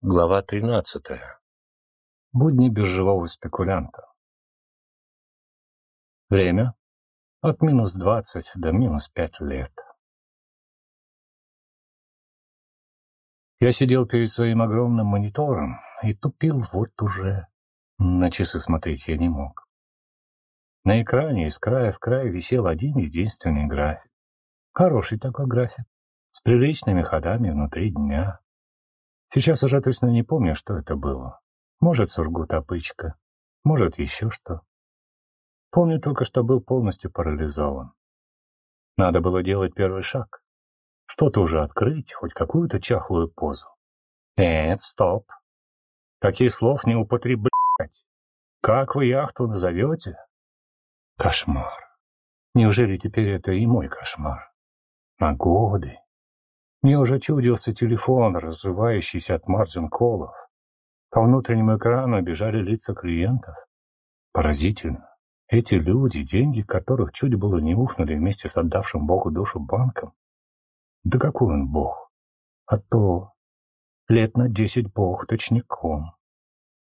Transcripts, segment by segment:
Глава 13. Будни биржевого спекулянта. Время от минус 20 до минус 5 лет. Я сидел перед своим огромным монитором и тупил вот уже. На часы смотреть я не мог. На экране из края в край висел один единственный график. Хороший такой график, с приличными ходами внутри дня. Сейчас уже точно не помню, что это было. Может, сургут-опычка, может, еще что. Помню только, что был полностью парализован. Надо было делать первый шаг. Что-то уже открыть, хоть какую-то чахлую позу. Нет, стоп. Таких слов не употреблять. Как вы яхту назовете? Кошмар. Неужели теперь это и мой кошмар? На годы. Мне уже чудился телефон, разрывающийся от марджин-колов. По внутреннему экрану бежали лица клиентов. Поразительно. Эти люди, деньги которых чуть было не ухнули вместе с отдавшим Богу душу банком. Да какой он Бог? А то лет на десять Бог точником.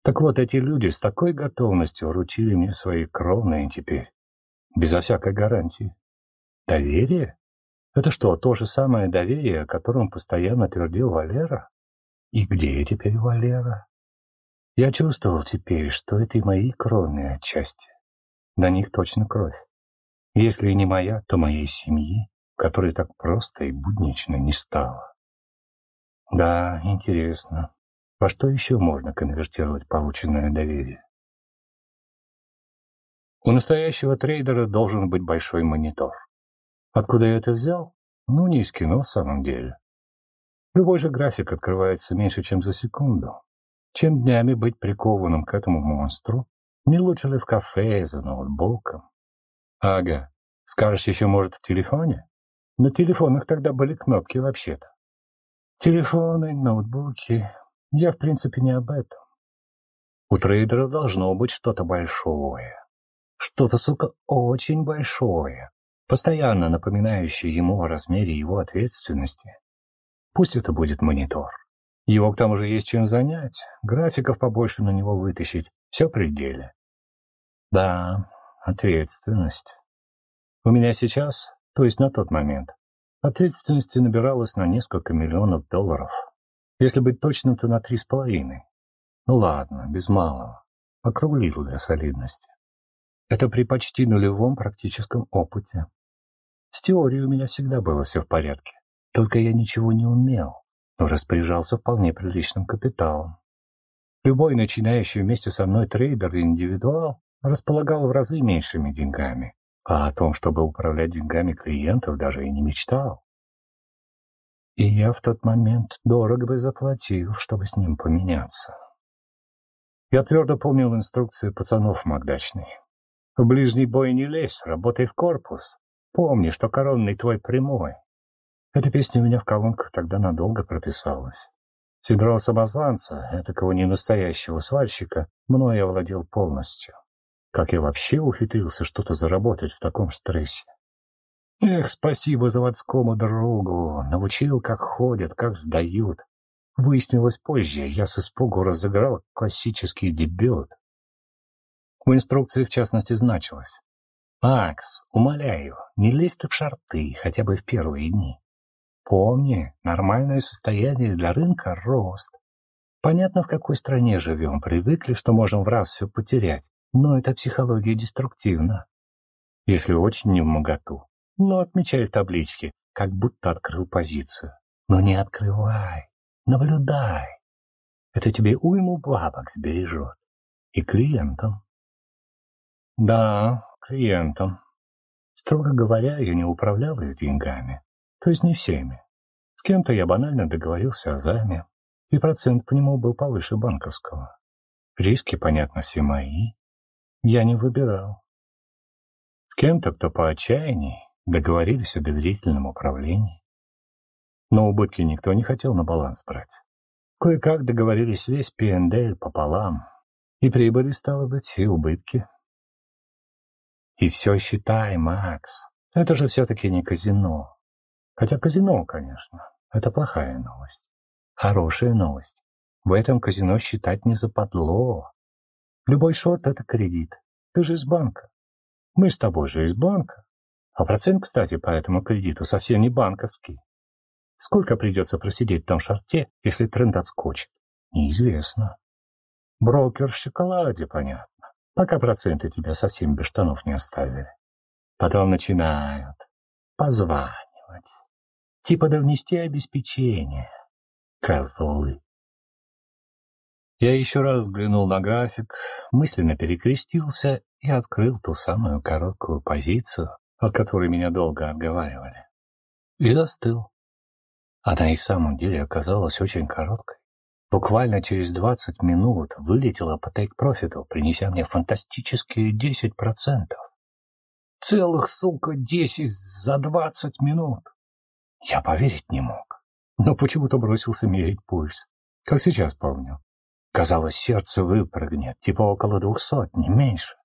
Так вот, эти люди с такой готовностью вручили мне свои кровные теперь, безо всякой гарантии. Доверие? Это что, то же самое доверие, о котором постоянно твердил Валера? И где теперь Валера? Я чувствовал теперь, что это и мои кровные отчасти. До них точно кровь. Если и не моя, то моей семьи, которой так просто и буднично не стало. Да, интересно. Во что еще можно конвертировать полученное доверие? У настоящего трейдера должен быть большой монитор. Откуда я это взял? Ну, не из кино в самом деле. Любой же график открывается меньше, чем за секунду. Чем днями быть прикованным к этому монстру, не лучше ли в кафе за ноутбуком? Ага, скажешь еще, может, в телефоне? На телефонах тогда были кнопки вообще-то. Телефоны, ноутбуки. Я, в принципе, не об этом. У трейдера должно быть что-то большое. Что-то, сука, очень большое постоянно напоминающий ему о размере его ответственности. Пусть это будет монитор. Его к тому же есть чем занять, графиков побольше на него вытащить, все при. Да, ответственность. У меня сейчас, то есть на тот момент, ответственности набиралось на несколько миллионов долларов. Если быть точным, то на три с половиной. Ну ладно, без малого. Округлил для солидности. Это при почти нулевом практическом опыте. С теорией у меня всегда было все в порядке. Только я ничего не умел, но распоряжался вполне приличным капиталом. Любой начинающий вместе со мной трейдер и индивидуал располагал в разы меньшими деньгами, а о том, чтобы управлять деньгами клиентов, даже и не мечтал. И я в тот момент дорого бы заплатил, чтобы с ним поменяться. Я твердо помнил инструкцию пацанов Макдачной. В ближний бой не лезь, работай в корпус, Помни, что коронный твой прямой. Эта песня у меня в колонках тогда надолго прописалась. Синдром самозванца, этакого ненастоящего свальщика, мной овладел полностью. Как я вообще ухитрился что-то заработать в таком стрессе? Эх, спасибо заводскому другу. Научил, как ходят, как сдают. Выяснилось позже, я с испугу разыграл классический дебют. В инструкции, в частности, значилось «Макс, умоляю, не лезь ты в шарты хотя бы в первые дни. Помни, нормальное состояние для рынка — рост. Понятно, в какой стране живем, привыкли, что можем в раз все потерять, но эта психология деструктивна. Если очень не в моготу, но отмечай в табличке, как будто открыл позицию. Но не открывай, наблюдай. Это тебе уйму бабок сбережет. И клиентам. Да, клиентам. Строго говоря, я не управлял их деньгами, то есть не всеми. С кем-то я банально договорился о займе, и процент по нему был повыше банковского. Риски, понятно, все мои. Я не выбирал. С кем-то, кто по отчаянии, договорились о доверительном управлении. Но убытки никто не хотел на баланс брать. Кое-как договорились весь P&L пополам, и прибыли, стало быть, и убытки. И все считай, Макс. Это же все-таки не казино. Хотя казино, конечно, это плохая новость. Хорошая новость. В этом казино считать не западло. Любой шорт — это кредит. Ты же из банка. Мы с тобой же из банка. А процент, кстати, по этому кредиту совсем не банковский. Сколько придется просидеть в том шорте, если тренд отскочит? Неизвестно. Брокер в шоколаде, понятно. Пока проценты тебя совсем без штанов не оставили. Потом начинают позванивать. Типа да внести обеспечение. Козлы. Я еще раз взглянул на график, мысленно перекрестился и открыл ту самую короткую позицию, от которой меня долго отговаривали. И застыл. Она и в самом деле оказалась очень короткой. Буквально через 20 минут вылетела по тейк-профиту, принеся мне фантастические 10%. Целых, сука, 10 за 20 минут. Я поверить не мог, но почему-то бросился мерить пульс, как сейчас помню. Казалось, сердце выпрыгнет, типа около двухсот, не меньше.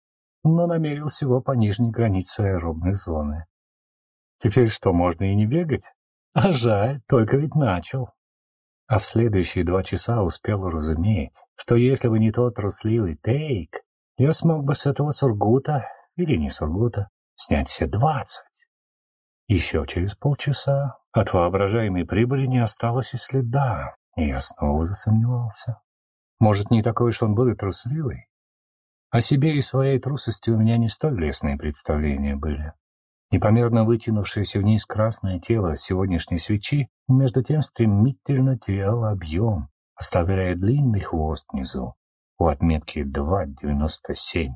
Но намерил всего по нижней границе аэробной зоны. Теперь что, можно и не бегать? А жаль, только ведь начал. А в следующие два часа успел уразуметь, что если бы не тот трусливый тейк, я смог бы с этого Сургута, или не Сургута, снять все двадцать. Еще через полчаса от воображаемой прибыли не осталось и следа, и я снова засомневался. Может, не такой уж он был и трусливый? О себе и своей трусости у меня не столь лестные представления были. Непомерно вытянувшееся вниз красное тело сегодняшней свечи между тем стремительно теряло объем, оставляя длинный хвост внизу, у отметки 2,97.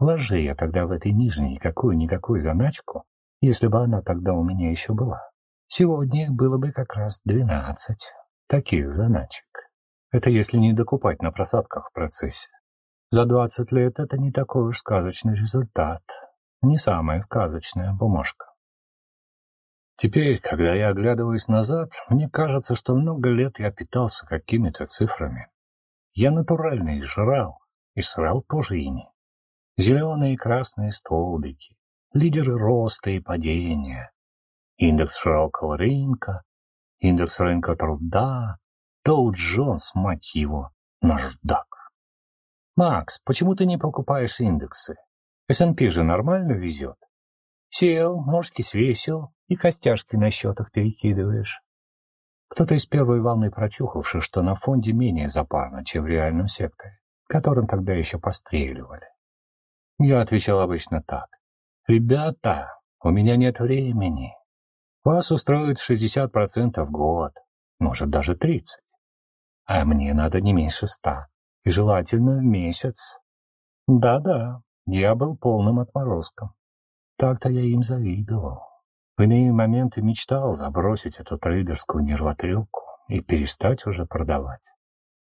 Вложи я тогда в этой нижней какую-никакую заначку, если бы она тогда у меня еще была. Сегодня их было бы как раз двенадцать таких заначек. Это если не докупать на просадках в процессе. За двадцать лет это не такой уж сказочный результат. Не самая сказочная бумажка. Теперь, когда я оглядываюсь назад, мне кажется, что много лет я питался какими-то цифрами. Я натурально их жрал, и срал тоже ими. Зеленые и красные столбики, лидеры роста и падения, индекс широкого рынка, индекс рынка труда, Доу Джонс, мать его, наждак. Макс, почему ты не покупаешь индексы? S&P же нормально везет. Сел, ножки свесил и костяшки на счетах перекидываешь. Кто-то из первой волны прочухавший, что на фонде менее запарно, чем в реальном секторе, которым тогда еще постреливали. Я отвечал обычно так. «Ребята, у меня нет времени. Вас устроит 60% в год, может даже 30. А мне надо не меньше ста. И желательно в месяц. Да-да, я был полным отморозком. Так-то я им завидовал. В иные моменты мечтал забросить эту трейдерскую нервотрепку и перестать уже продавать.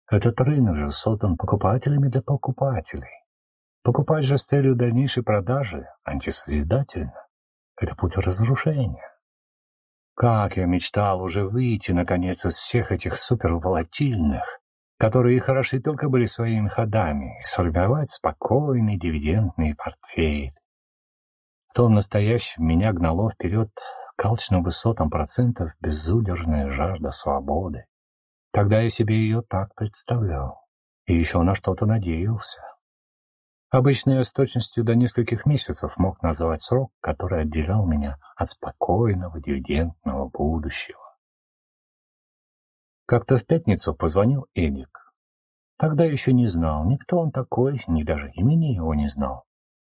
Этот рынок же создан покупателями для покупателей. Покупать же с целью дальнейшей продажи антисозидательно. Это путь разрушения. Как я мечтал уже выйти, наконец, из всех этих суперволатильных, которые хороши только были своими ходами, и сформировать спокойный дивидендный портфель. В том настоящем меня гнало вперед к алчным высотам процентов безудержная жажда свободы. Тогда я себе ее так представлял, и еще на что-то надеялся. Обычно я с точностью до нескольких месяцев мог назвать срок, который отделял меня от спокойного дивидендного будущего. Как-то в пятницу позвонил Эдик. Тогда еще не знал, никто он такой, ни даже имени его не знал.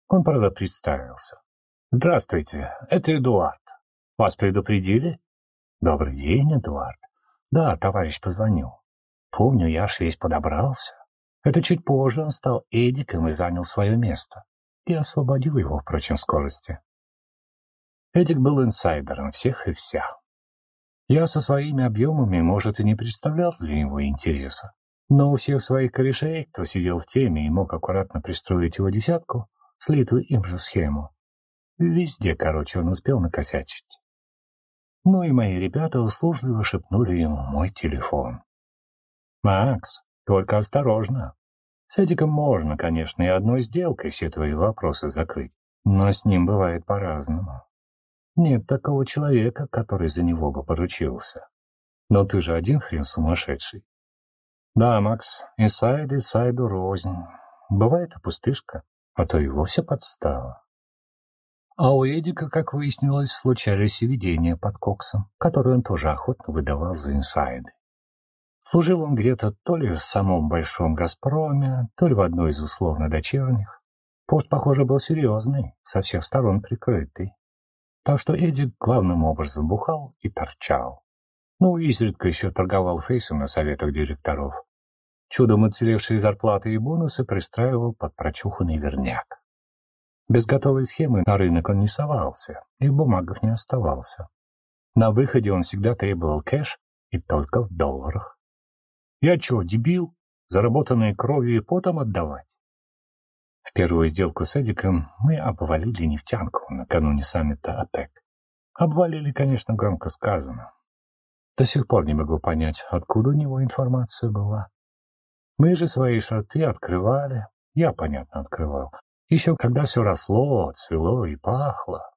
Он, правда, представился. «Здравствуйте, это Эдуард. Вас предупредили?» «Добрый день, Эдуард. Да, товарищ позвонил. Помню, я аж весь подобрался. Это чуть позже он стал Эдиком и занял свое место. И освободил его, впрочем, скорости. Эдик был инсайдером всех и вся. Я со своими объемами, может, и не представлял для него интереса. Но у всех своих корешей, кто сидел в теме и мог аккуратно пристроить его десятку, слитую им же схему. Везде, короче, он успел накосячить. Ну и мои ребята услужливо шепнули ему мой телефон. «Макс, только осторожно. С Эдиком можно, конечно, и одной сделкой все твои вопросы закрыть, но с ним бывает по-разному. Нет такого человека, который за него бы поручился. Но ты же один хрен сумасшедший. Да, Макс, инсайд инсайду рознь. Бывает и пустышка, а то и вовсе подстава. А у Эдика, как выяснилось, случались и видения под коксом, которые он тоже охотно выдавал за инсайды. Служил он где-то то ли в самом большом «Газпроме», то ли в одной из условно-дочерних. Пост, похоже, был серьезный, со всех сторон прикрытый. Так что Эдик главным образом бухал и торчал. Ну, изредка еще торговал фейсом на советах директоров. Чудом уцелевшие зарплаты и бонусы пристраивал под прочуханный верняк. Без готовой схемы на рынок он не совался и в бумагах не оставался. На выходе он всегда требовал кэш и только в долларах. Я чё, дебил? Заработанные кровью и потом отдавать? Первую сделку с Эдиком мы обвалили нефтянку накануне саммита ОПЕК. Обвалили, конечно, громко сказано. До сих пор не могу понять, откуда у него информация была. Мы же свои шарты открывали, я, понятно, открывал, еще когда все росло, цвело и пахло.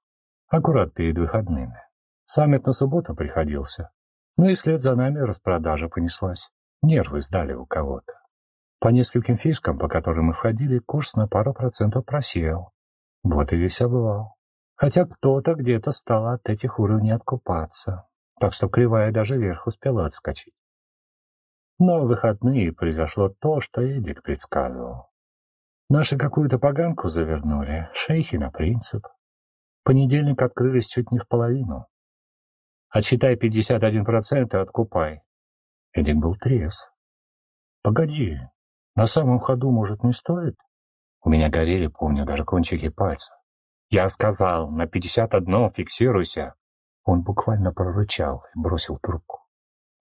Аккурат перед выходными. Саммит на субботу приходился. Ну и вслед за нами распродажа понеслась. Нервы сдали у кого-то. По нескольким фишкам, по которым мы входили, курс на пару процентов просел. Вот и весь обвал. Хотя кто-то где-то стал от этих уровней откупаться. Так что кривая даже вверх успела отскочить. Но в выходные произошло то, что Эдик предсказывал. Наши какую-то поганку завернули, шейхи на принцип. понедельник открылись чуть не в половину. Отсчитай 51% и откупай. Эдик был трезв. Погоди, на самом ходу, может, не стоит? У меня горели, помню, даже кончики пальцев. Я сказал, на 51 фиксируйся. Он буквально прорычал и бросил трубку.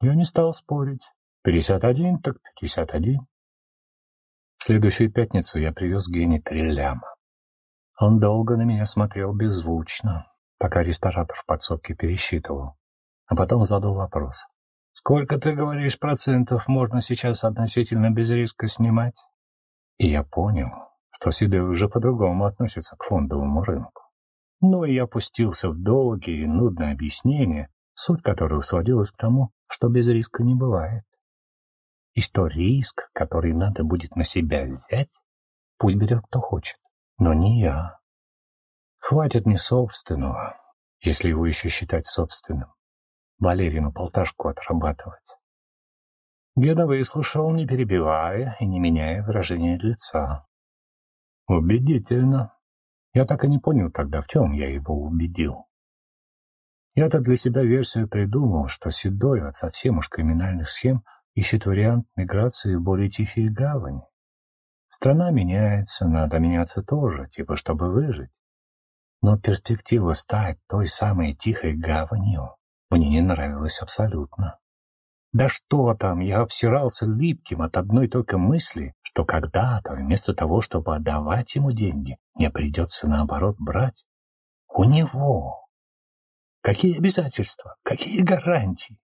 Я не стал спорить. 51 так 51. В следующую пятницу я привез Гене три ляма. Он долго на меня смотрел беззвучно, пока ресторатор в подсобке пересчитывал, а потом задал вопрос. «Сколько, ты говоришь, процентов можно сейчас относительно без риска снимать?» И я понял, что Седой уже по-другому относится к фондовому рынку. Ну и я опустился в долгие и нудные объяснения, суть которых сводилась к тому, что без риска не бывает и что риск, который надо будет на себя взять, пусть берет кто хочет, но не я. Хватит мне собственного, если его еще считать собственным, Валерину полташку отрабатывать. Геда выслушал, не перебивая и не меняя выражения лица. Убедительно. Я так и не понял тогда, в чем я его убедил. Я-то для себя версию придумал, что Седой от совсем уж криминальных схем – ищет вариант миграции в более тихие гавани. Страна меняется, надо меняться тоже, типа чтобы выжить. Но перспектива стать той самой тихой гаванью мне не нравилась абсолютно. Да что там, я обсирался липким от одной только мысли, что когда-то вместо того, чтобы отдавать ему деньги, мне придется наоборот брать. У него. Какие обязательства, какие гарантии?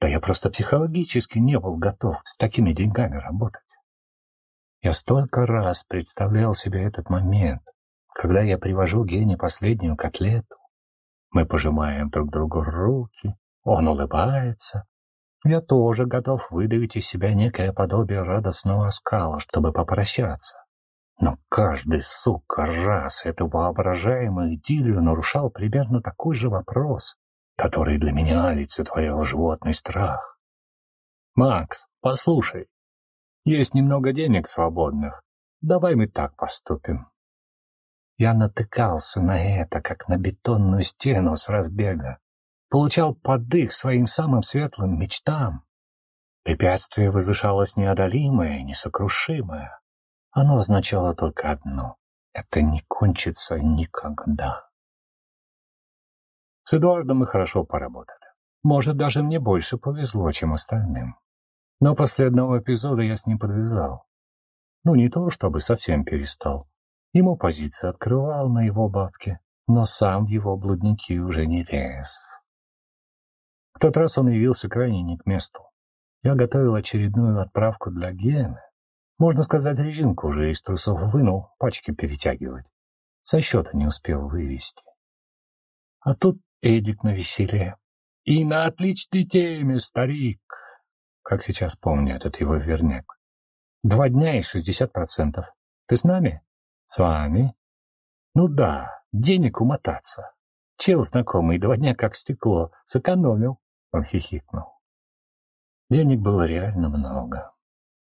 Да я просто психологически не был готов с такими деньгами работать. Я столько раз представлял себе этот момент, когда я привожу Гене последнюю котлету. Мы пожимаем друг другу руки, он улыбается. Я тоже готов выдавить из себя некое подобие радостного оскала, чтобы попрощаться. Но каждый, сука, раз эту воображаемую идиллию нарушал примерно такой же вопрос, который для меня олицетворял животный страх. «Макс, послушай, есть немного денег свободных. Давай мы так поступим». Я натыкался на это, как на бетонную стену с разбега. Получал подых своим самым светлым мечтам. Препятствие возвышалось неодолимое, несокрушимое. Оно означало только одно — это не кончится никогда. С Эдуардом мы хорошо поработали. Может, даже мне больше повезло, чем остальным. Но после одного эпизода я с ним подвязал. Ну, не то, чтобы совсем перестал. Ему позиции открывал на его бабке, но сам в его блудники уже не лез. В тот раз он явился крайне не к месту. Я готовил очередную отправку для Гены. Можно сказать, резинку уже из трусов вынул, пачки перетягивать. Со счета не успел вывести. А тут Эдик на веселье. И на отличной теме, старик. как сейчас помню этот его верняк. Два дня и шестьдесят процентов. Ты с нами? С вами? Ну да, денег умотаться. Чел знакомый, два дня как стекло. Сэкономил. Он хихикнул. Денег было реально много.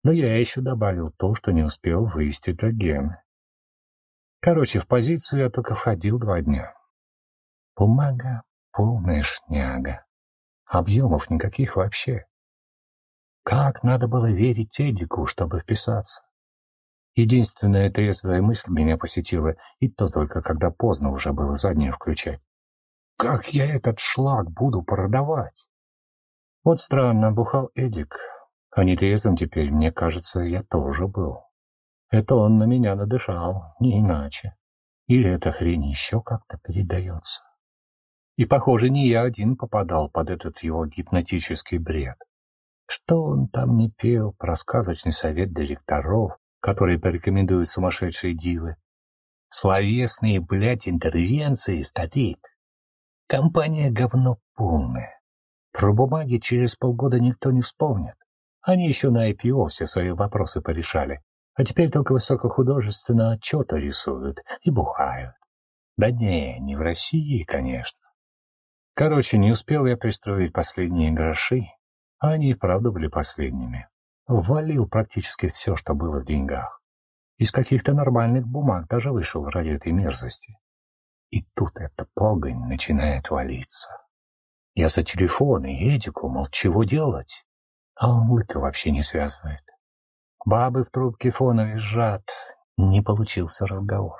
Но я еще добавил то, что не успел вывести для Гены. Короче, в позицию я только входил два дня. Бумага полная шняга. Объемов никаких вообще. Как надо было верить Эдику, чтобы вписаться? Единственная трезвая мысль меня посетила, и то только когда поздно уже было заднее включать. Как я этот шлак буду продавать? Вот странно, бухал Эдик. А нетрезвым теперь, мне кажется, я тоже был. Это он на меня надышал, не иначе. Или эта хрень еще как-то передается. И, похоже, не я один попадал под этот его гипнотический бред. Что он там не пел про сказочный совет директоров, который порекомендуют сумасшедшие дивы? Словесные, блядь, интервенции, старик. Компания говно полная. Про бумаги через полгода никто не вспомнит. Они еще на IPO все свои вопросы порешали. А теперь только высокохудожественно отчеты рисуют и бухают. Да не, не в России, конечно. Короче, не успел я пристроить последние гроши, а они и правда были последними. Ввалил практически все, что было в деньгах. Из каких-то нормальных бумаг даже вышел ради этой мерзости. И тут эта погонь начинает валиться. Я за телефон и Эдику, мол, чего делать? А он лыка вообще не связывает. Бабы в трубке фона визжат. Не получился разговор.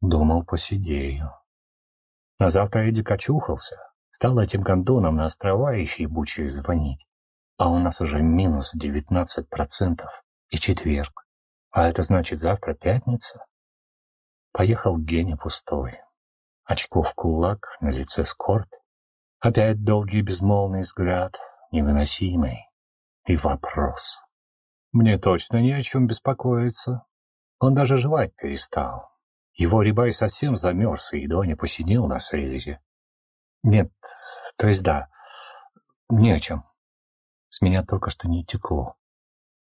Думал, посидею. На завтра Эдик очухался. Стал этим гондоном на острова и ебучие звонить а у нас уже минус 19% и четверг. А это значит завтра пятница. Поехал Геня пустой. Очков кулак, на лице скорбь. Опять долгий безмолвный взгляд, невыносимый. И вопрос. Мне точно не о чем беспокоиться. Он даже жевать перестал. Его рибай совсем замерз и едва не посидел на срезе. Нет, то есть да, не о чем. С меня только что не текло.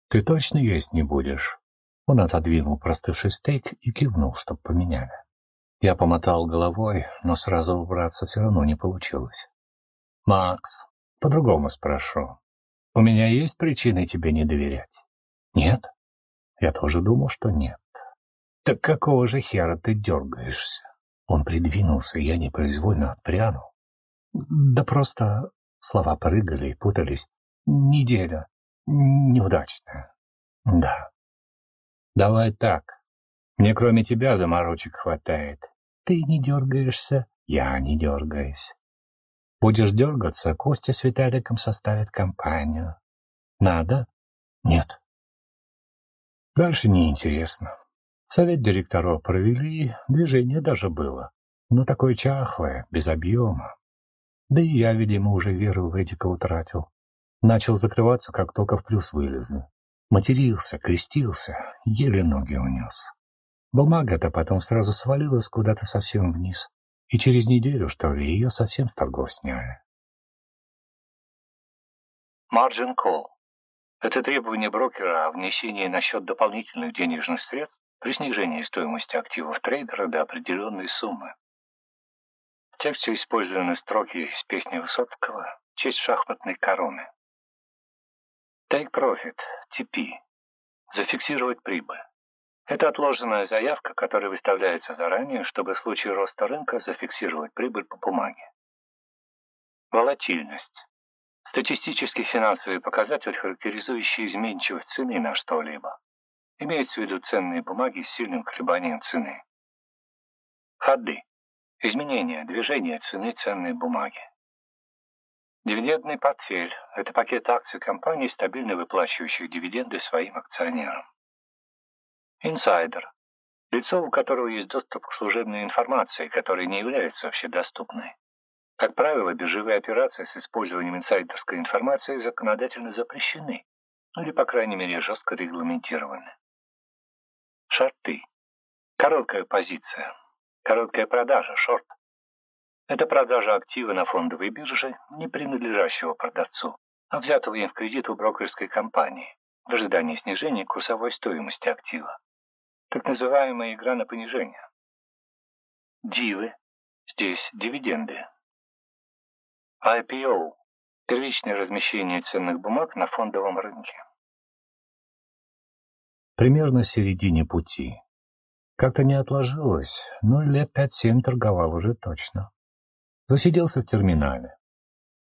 Ты точно есть не будешь? Он отодвинул простывший стейк и кивнул, чтоб поменяли. Я помотал головой, но сразу убраться все равно не получилось. «Макс, по-другому спрошу. У меня есть причины тебе не доверять?» «Нет?» Я тоже думал, что нет. «Так какого же хера ты дергаешься?» Он придвинулся, я непроизвольно отпрянул. «Да просто...» Слова прыгали и путались, Неделя. Неудачная. Да. Давай так. Мне кроме тебя заморочек хватает. Ты не дергаешься, я не дергаюсь. Будешь дергаться, Костя с Виталиком составит компанию. Надо? Нет. Дальше неинтересно. Совет директоров провели, движение даже было. Но такое чахлое, без объема. Да и я, видимо, уже веру в Эдика утратил. Начал закрываться, как только в плюс вылезли. Матерился, крестился, еле ноги унес. Бумага-то потом сразу свалилась куда-то совсем вниз. И через неделю, что ли, ее совсем с торгов сняли. Margin Call. Это требование брокера о внесении на счет дополнительных денежных средств при снижении стоимости активов трейдера до определенной суммы. В тексте использованы строки из песни Высоцкого «Честь шахматной короны». Take Profit, TP. Зафиксировать прибыль. Это отложенная заявка, которая выставляется заранее, чтобы в случае роста рынка зафиксировать прибыль по бумаге. Волатильность. Статистический финансовый показатель, характеризующий изменчивость цены на что-либо. Имеется в виду ценные бумаги с сильным колебанием цены. Ходы. Изменение, движение цены ценной бумаги. Дивидендный портфель – это пакет акций компаний, стабильно выплачивающих дивиденды своим акционерам. Инсайдер – лицо, у которого есть доступ к служебной информации, которая не является общедоступной. Как правило, биржевые операции с использованием инсайдерской информации законодательно запрещены, или, по крайней мере, жестко регламентированы. Шорты. Короткая позиция. Короткая продажа, шорт – это продажа актива на фондовой бирже, не принадлежащего продавцу, а взятого им в кредит у брокерской компании в ожидании снижения курсовой стоимости актива. Так называемая игра на понижение. Дивы. Здесь дивиденды. IPO. Первичное размещение ценных бумаг на фондовом рынке. Примерно в середине пути. Как-то не отложилось, но лет пять-семь торговал уже точно. Засиделся в терминале.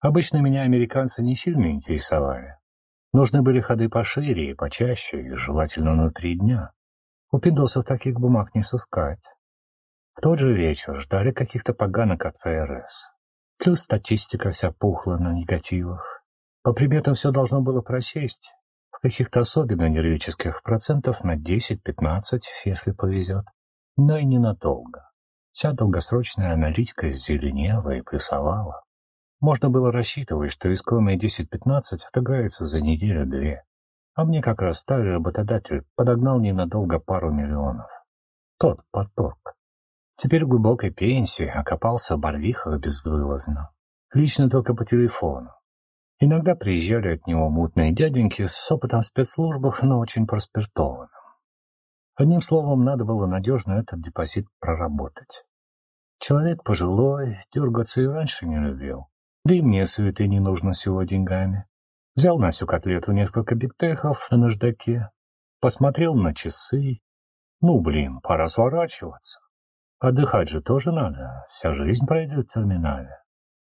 Обычно меня американцы не сильно интересовали. Нужны были ходы пошире и почаще, и желательно внутри дня. У пиндосов таких бумаг не сыскать. В тот же вечер ждали каких-то поганок от ФРС. Плюс статистика вся пухла на негативах. По приметам все должно было просесть. В каких-то особенно нервических процентов на 10-15, если повезет. Но и ненадолго. Вся долгосрочная аналитика зеленела и плюсовала. Можно было рассчитывать, что искомые 10-15 отыграются за неделю-две. А мне как раз старый работодатель подогнал ненадолго пару миллионов. Тот подторг. Теперь в глубокой пенсии окопался в барвихах безвылазно. Лично только по телефону. Иногда приезжали от него мутные дяденьки с опытом спецслужбах, но очень проспиртованным. Одним словом, надо было надежно этот депозит проработать. Человек пожилой, дергаться и раньше не любил. Да и мне суеты не нужно с его деньгами. Взял на всю котлету несколько бигтехов на наждаке, посмотрел на часы. Ну, блин, пора сворачиваться. Отдыхать же тоже надо, вся жизнь пройдет в терминале.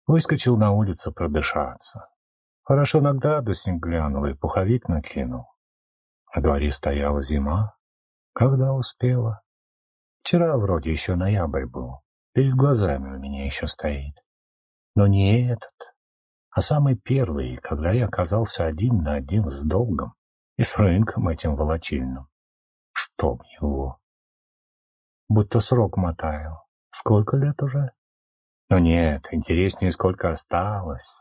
Выскочил на улицу продышаться. Хорошо на градусник глянул и пуховик накинул. На дворе стояла зима. Когда успела? Вчера вроде еще ноябрь был. Перед глазами у меня еще стоит. Но не этот, а самый первый, когда я оказался один на один с долгом и с рынком этим волатильным. Чтоб его! Будто срок мотаю. Сколько лет уже? Но нет, интереснее, сколько осталось.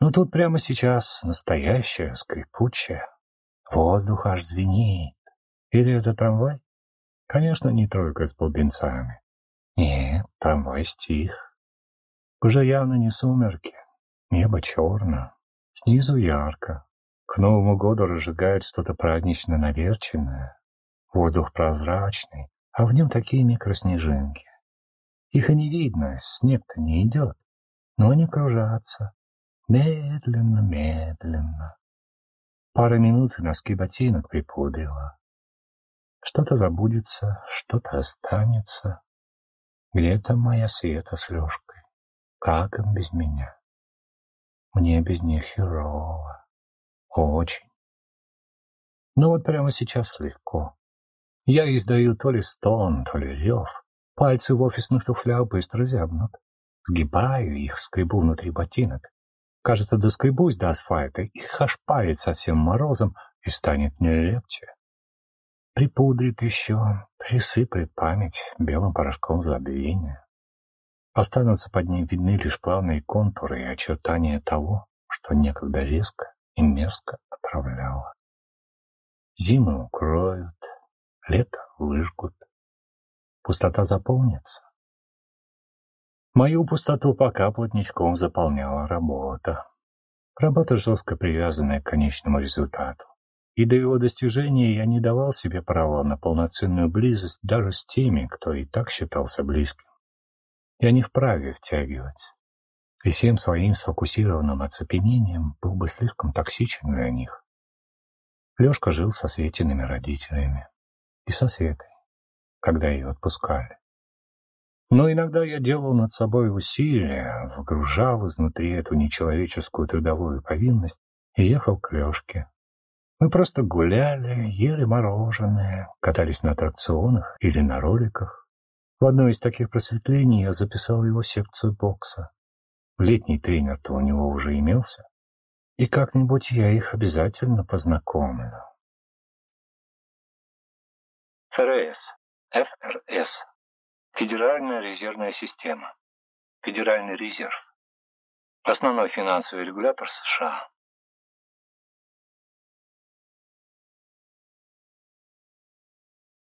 Ну тут прямо сейчас настоящее, скрипучее. Воздух аж звенит. Или это трамвай? Конечно, не тройка с бубенцами. Нет, трамвай стих. Уже явно не сумерки. Небо черно. Снизу ярко. К Новому году разжигают что-то празднично наверченное. Воздух прозрачный, а в нем такие микроснежинки. Их и не видно, снег-то не идет. Но они кружатся. Медленно, медленно. Пара минут и носки ботинок припудрила. Что-то забудется, что-то останется. Где то моя Света с Лешкой? Как им без меня? Мне без них херово. Очень. Но вот прямо сейчас легко. Я издаю то ли стон, то ли рев. Пальцы в офисных туфлях быстро зябнут. Сгибаю их, скребу внутри ботинок. Кажется, доскребусь до асфальта, их ошпарит совсем морозом, и станет мне легче. Припудрит еще, присыплет память белым порошком забвения. Останутся под ней видны лишь плавные контуры и очертания того, что некогда резко и мерзко отравляло. Зимы укроют, лето выжгут. Пустота заполнится. Мою пустоту пока плотничком заполняла работа. Работа, жестко привязанная к конечному результату. И до его достижения я не давал себе права на полноценную близость даже с теми, кто и так считался близким. Я не вправе втягивать. И всем своим сфокусированным оцепенением был бы слишком токсичен для них. Лешка жил со Светиными родителями. И со Светой, когда ее отпускали. Но иногда я делал над собой усилия, вгружал изнутри эту нечеловеческую трудовую повинность и ехал к Лешке. Мы просто гуляли, ели мороженое, катались на аттракционах или на роликах. В одно из таких просветлений я записал его секцию бокса. Летний тренер-то у него уже имелся. И как-нибудь я их обязательно познакомлю. ФРС. ФРС. Федеральная резервная система. Федеральный резерв. Основной финансовый регулятор США.